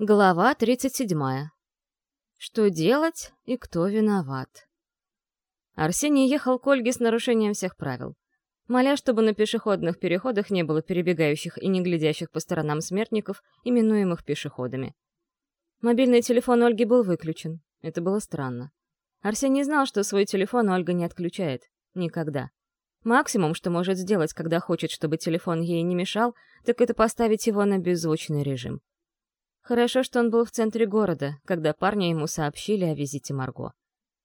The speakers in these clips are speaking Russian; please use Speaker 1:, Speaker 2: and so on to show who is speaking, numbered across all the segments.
Speaker 1: Глава 37. Что делать и кто виноват? Арсений ехал к Ольге с нарушением всех правил. Моля, чтобы на пешеходных переходах не было перебегающих и не глядящих по сторонам смертников, именуемых пешеходами. Мобильный телефон Ольги был выключен. Это было странно. Арсений знал, что свой телефон Ольга не отключает. Никогда. Максимум, что может сделать, когда хочет, чтобы телефон ей не мешал, так это поставить его на беззвучный режим. Хорошо, что он был в центре города, когда парни ему сообщили о визите Марго.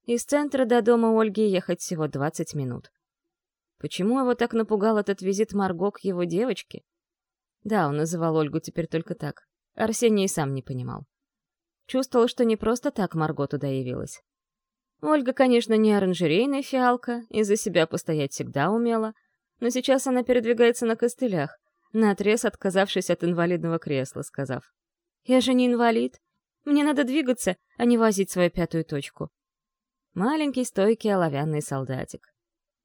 Speaker 1: Из центра до дома Ольги ехать всего 20 минут. Почему его так напугал этот визит Марго к его девочке? Да, он называл Ольгу теперь только так. Арсений сам не понимал. Чувствовал, что не просто так Марго туда явилась. Ольга, конечно, не оранжерейная фиалка, и за себя постоять всегда умела, но сейчас она передвигается на костылях, наотрез отказавшись от инвалидного кресла, сказав я же не инвалид. Мне надо двигаться, а не возить свою пятую точку. Маленький, стойкий, оловянный солдатик.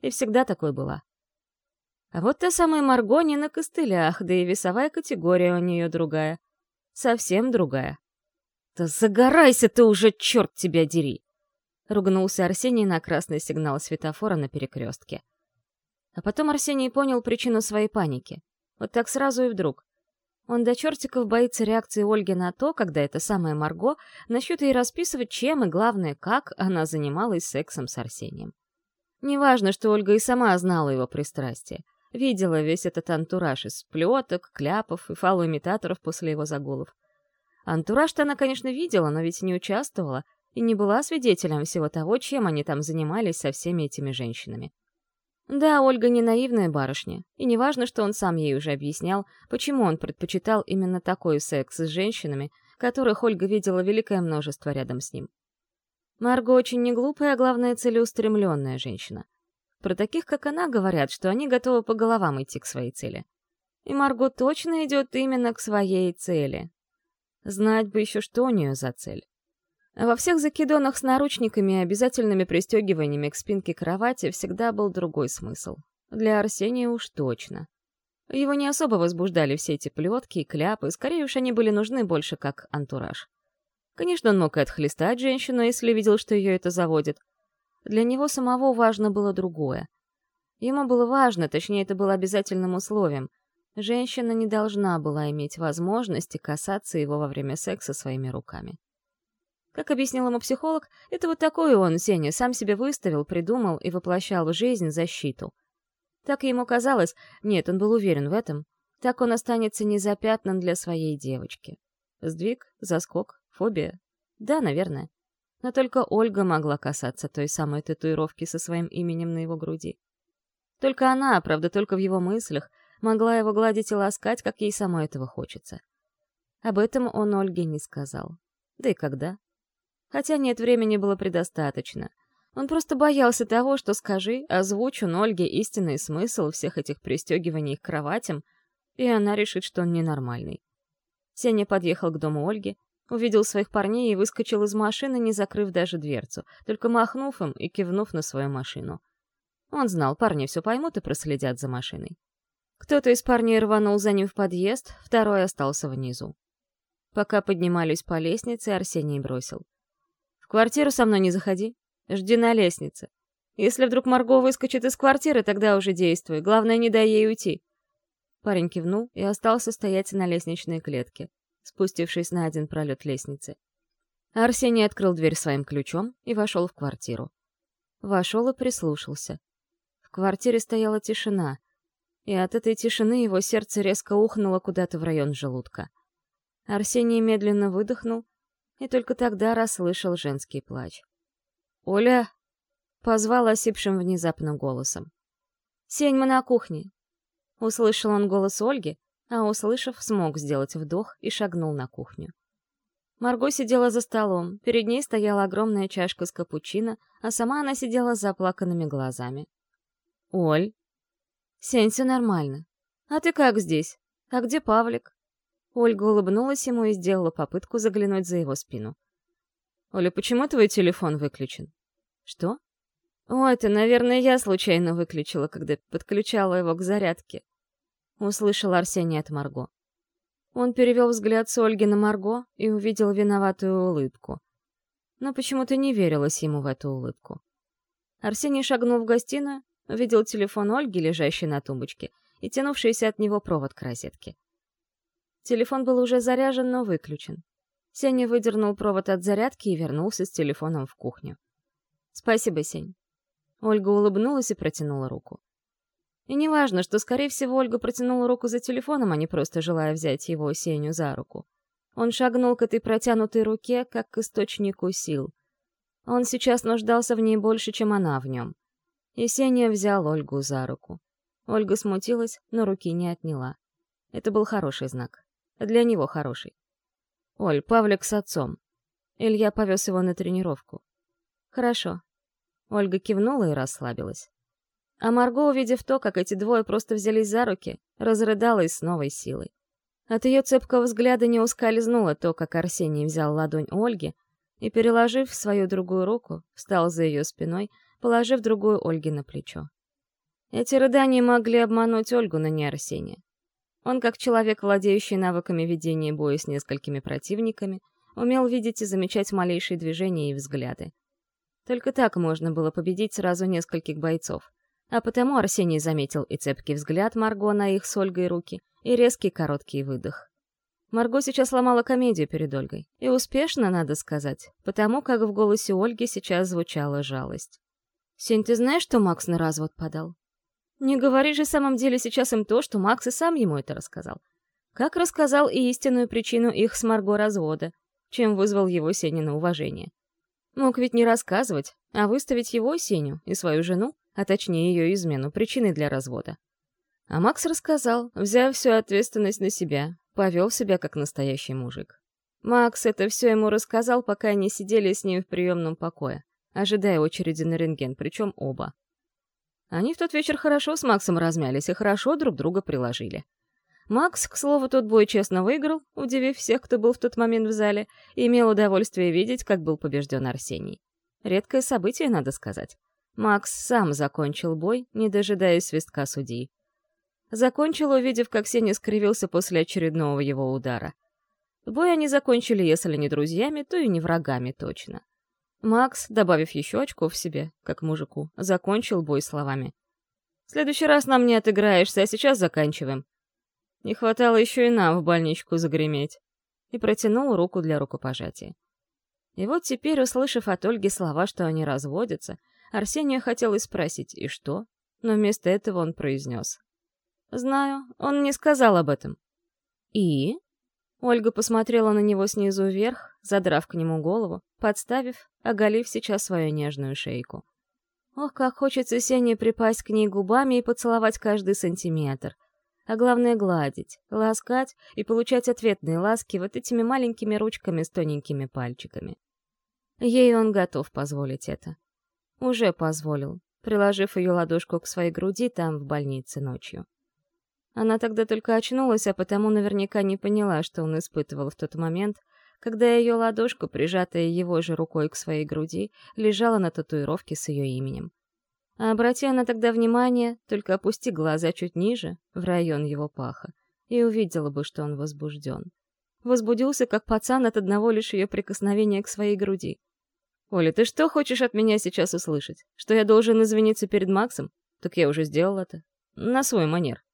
Speaker 1: И всегда такой была. А вот та самая Марго не на костылях, да и весовая категория у нее другая. Совсем другая. «Да загорайся ты уже, черт тебя дери!» Ругнулся Арсений на красный сигнал светофора на перекрестке. А потом Арсений понял причину своей паники. Вот так сразу и вдруг. Он до чертиков боится реакции Ольги на то, когда эта самая Марго начнет ей расписывать, чем и, главное, как она занималась сексом с Арсением. Неважно, что Ольга и сама знала его пристрастие. Видела весь этот антураж из плеток, кляпов и фалоимитаторов после его загулов. Антураж-то она, конечно, видела, но ведь не участвовала и не была свидетелем всего того, чем они там занимались со всеми этими женщинами. Да, Ольга не наивная барышня, и не важно, что он сам ей уже объяснял, почему он предпочитал именно такой секс с женщинами, которых Ольга видела великое множество рядом с ним. Марго очень не глупая, а главное целеустремленная женщина. Про таких, как она, говорят, что они готовы по головам идти к своей цели. И Марго точно идет именно к своей цели. Знать бы еще, что у нее за цель. Во всех закидонах с наручниками и обязательными пристегиваниями к спинке кровати всегда был другой смысл. Для Арсения уж точно. Его не особо возбуждали все эти плетки и кляпы, скорее уж они были нужны больше как антураж. Конечно, он мог и отхлестать женщину, если видел, что ее это заводит. Для него самого важно было другое. Ему было важно, точнее, это было обязательным условием. Женщина не должна была иметь возможности касаться его во время секса своими руками. Как объяснил ему психолог, это вот такой он, Сеня, сам себе выставил, придумал и воплощал в жизнь защиту. Так ему казалось, нет, он был уверен в этом, так он останется незапятнан для своей девочки. Сдвиг, заскок, фобия? Да, наверное. Но только Ольга могла касаться той самой татуировки со своим именем на его груди. Только она, правда, только в его мыслях, могла его гладить и ласкать, как ей самой этого хочется. Об этом он Ольге не сказал. Да и когда? Хотя нет, времени было предостаточно. Он просто боялся того, что скажи, озвучу Ольге истинный смысл всех этих пристегиваний к кроватям, и она решит, что он ненормальный. Сеня подъехал к дому Ольги, увидел своих парней и выскочил из машины, не закрыв даже дверцу, только махнув им и кивнув на свою машину. Он знал, парни все поймут и проследят за машиной. Кто-то из парней рванул за ним в подъезд, второй остался внизу. Пока поднимались по лестнице, Арсений бросил квартиру со мной не заходи. Жди на лестнице. Если вдруг Марго выскочит из квартиры, тогда уже действуй. Главное, не дай ей уйти». Парень кивнул и остался стоять на лестничной клетке, спустившись на один пролет лестницы. Арсений открыл дверь своим ключом и вошел в квартиру. Вошел и прислушался. В квартире стояла тишина, и от этой тишины его сердце резко ухнуло куда-то в район желудка. Арсений медленно выдохнул и только тогда расслышал женский плач. «Оля!» — позвал осипшим внезапным голосом. «Сень, мы на кухне!» Услышал он голос Ольги, а, услышав, смог сделать вдох и шагнул на кухню. Марго сидела за столом, перед ней стояла огромная чашка с капучино, а сама она сидела с заплаканными глазами. «Оль!» «Сень, все нормально. А ты как здесь? А где Павлик?» Ольга улыбнулась ему и сделала попытку заглянуть за его спину. «Оля, почему твой телефон выключен?» «Что?» «О, это, наверное, я случайно выключила, когда подключала его к зарядке», — услышал Арсений от Марго. Он перевел взгляд с Ольги на Марго и увидел виноватую улыбку. Но почему-то не верилось ему в эту улыбку. Арсений шагнул в гостиную, увидел телефон Ольги, лежащий на тумбочке, и тянувшийся от него провод к розетке. Телефон был уже заряжен, но выключен. Сеня выдернул провод от зарядки и вернулся с телефоном в кухню. «Спасибо, Сень». Ольга улыбнулась и протянула руку. И неважно, что, скорее всего, Ольга протянула руку за телефоном, а не просто желая взять его Сеню за руку. Он шагнул к этой протянутой руке, как к источнику сил. Он сейчас нуждался в ней больше, чем она в нем. И Сеня взял Ольгу за руку. Ольга смутилась, но руки не отняла. Это был хороший знак. Для него хороший. «Оль, Павлик с отцом». Илья повез его на тренировку. «Хорошо». Ольга кивнула и расслабилась. А Марго, увидев то, как эти двое просто взялись за руки, разрыдалась с новой силой. От ее цепкого взгляда не ускользнуло то, как Арсений взял ладонь Ольги и, переложив свою другую руку, встал за ее спиной, положив другую Ольге на плечо. Эти рыдания могли обмануть Ольгу, но не Арсения. Он, как человек, владеющий навыками ведения боя с несколькими противниками, умел видеть и замечать малейшие движения и взгляды. Только так можно было победить сразу нескольких бойцов. А потому Арсений заметил и цепкий взгляд Марго на их с Ольгой руки, и резкий короткий выдох. Марго сейчас ломала комедию перед Ольгой. И успешно, надо сказать, потому как в голосе Ольги сейчас звучала жалость. «Сень, ты знаешь, что Макс на развод подал?» «Не говори же в самом деле сейчас им то, что Макс и сам ему это рассказал. Как рассказал и истинную причину их с Марго развода, чем вызвал его Сеня на уважение. Мог ведь не рассказывать, а выставить его, Сеню, и свою жену, а точнее ее измену, причиной для развода. А Макс рассказал, взяв всю ответственность на себя, повел себя как настоящий мужик. Макс это все ему рассказал, пока они сидели с ним в приемном покое, ожидая очереди на рентген, причем оба. Они в тот вечер хорошо с Максом размялись и хорошо друг друга приложили. Макс, к слову, тот бой честно выиграл, удивив всех, кто был в тот момент в зале, и имел удовольствие видеть, как был побежден Арсений. Редкое событие, надо сказать. Макс сам закончил бой, не дожидаясь свистка судьи. Закончил, увидев, как Сеня скривился после очередного его удара. Бой они закончили, если не друзьями, то и не врагами точно. Макс, добавив еще очков себе, как мужику, закончил бой словами. «В следующий раз нам не отыграешься, а сейчас заканчиваем». Не хватало еще и нам в больничку загреметь. И протянул руку для рукопожатия. И вот теперь, услышав от Ольги слова, что они разводятся, Арсения хотел спросить, и что? Но вместо этого он произнес. «Знаю, он не сказал об этом». «И?» Ольга посмотрела на него снизу вверх, задрав к нему голову, подставив, оголив сейчас свою нежную шейку. Ох, как хочется Сене припасть к ней губами и поцеловать каждый сантиметр. А главное — гладить, ласкать и получать ответные ласки вот этими маленькими ручками с тоненькими пальчиками. Ей он готов позволить это. Уже позволил, приложив ее ладошку к своей груди там, в больнице, ночью. Она тогда только очнулась, а потому наверняка не поняла, что он испытывал в тот момент, когда ее ладошка, прижатая его же рукой к своей груди, лежала на татуировке с ее именем. А обрати она тогда внимание, только опусти глаза чуть ниже, в район его паха, и увидела бы, что он возбужден. Возбудился, как пацан от одного лишь ее прикосновения к своей груди. «Оля, ты что хочешь от меня сейчас услышать? Что я должен извиниться перед Максом? Так я уже сделал это. На свой манер».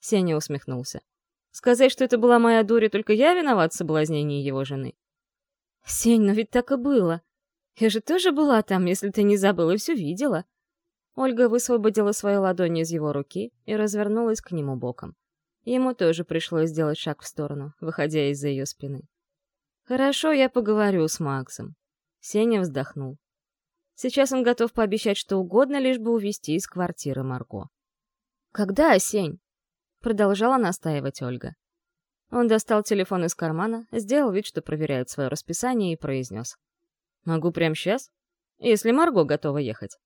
Speaker 1: Сеня усмехнулся. «Сказать, что это была моя дурь, только я виноват в соблазнении его жены?» «Сень, но ведь так и было. Я же тоже была там, если ты не забыл и все видела». Ольга высвободила свою ладонь из его руки и развернулась к нему боком. Ему тоже пришлось сделать шаг в сторону, выходя из-за ее спины. «Хорошо, я поговорю с Максом. Сеня вздохнул. Сейчас он готов пообещать что угодно, лишь бы увезти из квартиры Марго. «Когда, Сень?» — продолжала настаивать Ольга. Он достал телефон из кармана, сделал вид, что проверяет свое расписание и произнес. «Могу прямо сейчас? Если Марго готова ехать».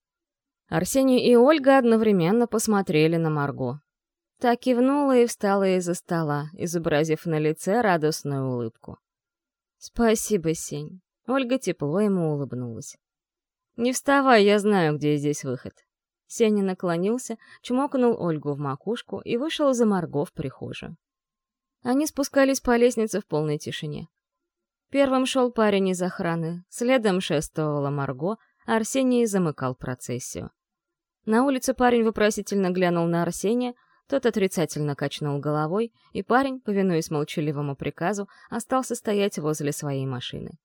Speaker 1: Арсений и Ольга одновременно посмотрели на Марго. Та кивнула и встала из-за стола, изобразив на лице радостную улыбку. «Спасибо, Сень. Ольга тепло ему улыбнулась. «Не вставай, я знаю, где здесь выход». Сеня наклонился, чмокнул Ольгу в макушку и вышел за Марго в прихожую. Они спускались по лестнице в полной тишине. Первым шел парень из охраны, следом шествовала Марго, а Арсений замыкал процессию. На улице парень вопросительно глянул на Арсения, тот отрицательно качнул головой, и парень, повинуясь молчаливому приказу, остался стоять возле своей машины.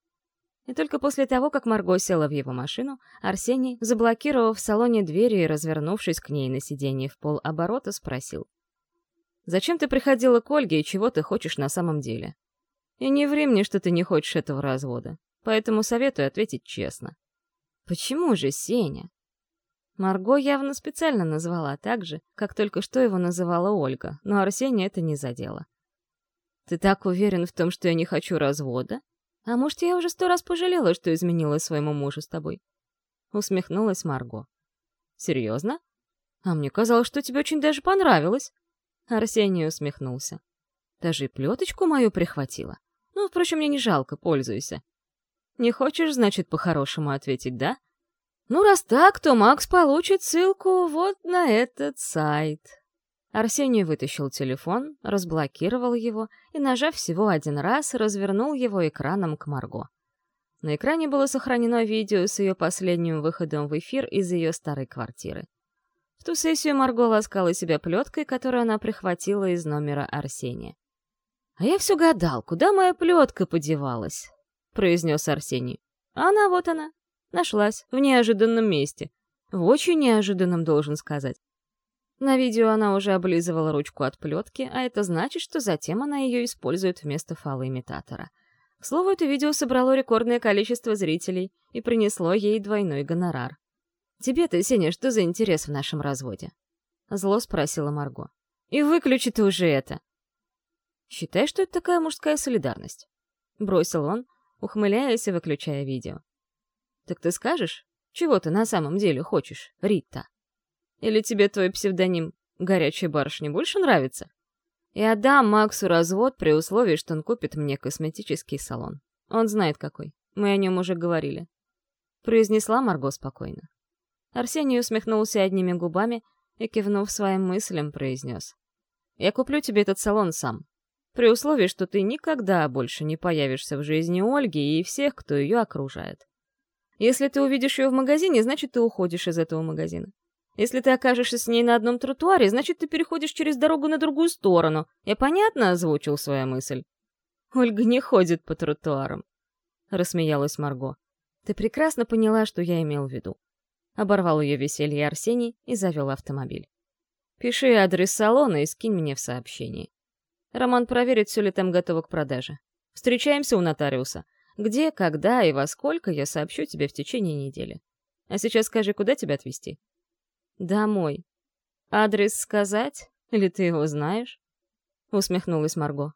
Speaker 1: И только после того, как Марго села в его машину, Арсений, заблокировав в салоне двери и развернувшись к ней на сиденье в полоборота, спросил. «Зачем ты приходила к Ольге и чего ты хочешь на самом деле? И не ври мне, что ты не хочешь этого развода, поэтому советую ответить честно». «Почему же, Сеня?» Марго явно специально назвала так же, как только что его называла Ольга, но Арсения это не задело. «Ты так уверен в том, что я не хочу развода?» А может, я уже сто раз пожалела, что изменила своему мужу с тобой?» Усмехнулась Марго. «Серьезно? А мне казалось, что тебе очень даже понравилось». Арсений усмехнулся. «Даже и плеточку мою прихватила. Ну, впрочем, мне не жалко, пользуйся. Не хочешь, значит, по-хорошему ответить, да? Ну, раз так, то Макс получит ссылку вот на этот сайт». Арсений вытащил телефон, разблокировал его и, нажав всего один раз, развернул его экраном к Марго. На экране было сохранено видео с ее последним выходом в эфир из ее старой квартиры. В ту сессию Марго ласкала себя плеткой, которую она прихватила из номера Арсения. «А я все гадал, куда моя плетка подевалась?» — произнес Арсений. «А она вот она. Нашлась, в неожиданном месте. В очень неожиданном, должен сказать. На видео она уже облизывала ручку от плетки, а это значит, что затем она ее использует вместо фалоимитатора. К слову, это видео собрало рекордное количество зрителей и принесло ей двойной гонорар. «Тебе-то, Сеня, что за интерес в нашем разводе?» Зло спросила Марго. «И выключи ты уже это!» «Считай, что это такая мужская солидарность», — бросил он, ухмыляясь и выключая видео. «Так ты скажешь, чего ты на самом деле хочешь, Рита?» Или тебе твой псевдоним «Горячая барышня» больше нравится? И отдам Максу развод при условии, что он купит мне косметический салон. Он знает какой. Мы о нем уже говорили. Произнесла Марго спокойно. Арсений усмехнулся одними губами и, кивнув своим мыслям, произнес. «Я куплю тебе этот салон сам, при условии, что ты никогда больше не появишься в жизни Ольги и всех, кто ее окружает. Если ты увидишь ее в магазине, значит, ты уходишь из этого магазина. Если ты окажешься с ней на одном тротуаре, значит, ты переходишь через дорогу на другую сторону. Я понятно озвучил свою мысль? Ольга не ходит по тротуарам. Рассмеялась Марго. Ты прекрасно поняла, что я имел в виду. Оборвал ее веселье Арсений и завел автомобиль. Пиши адрес салона и скинь мне в сообщении. Роман проверит, все ли там готово к продаже. Встречаемся у нотариуса. Где, когда и во сколько я сообщу тебе в течение недели. А сейчас скажи, куда тебя отвезти? «Домой. Адрес сказать? Или ты его знаешь?» Усмехнулась Марго.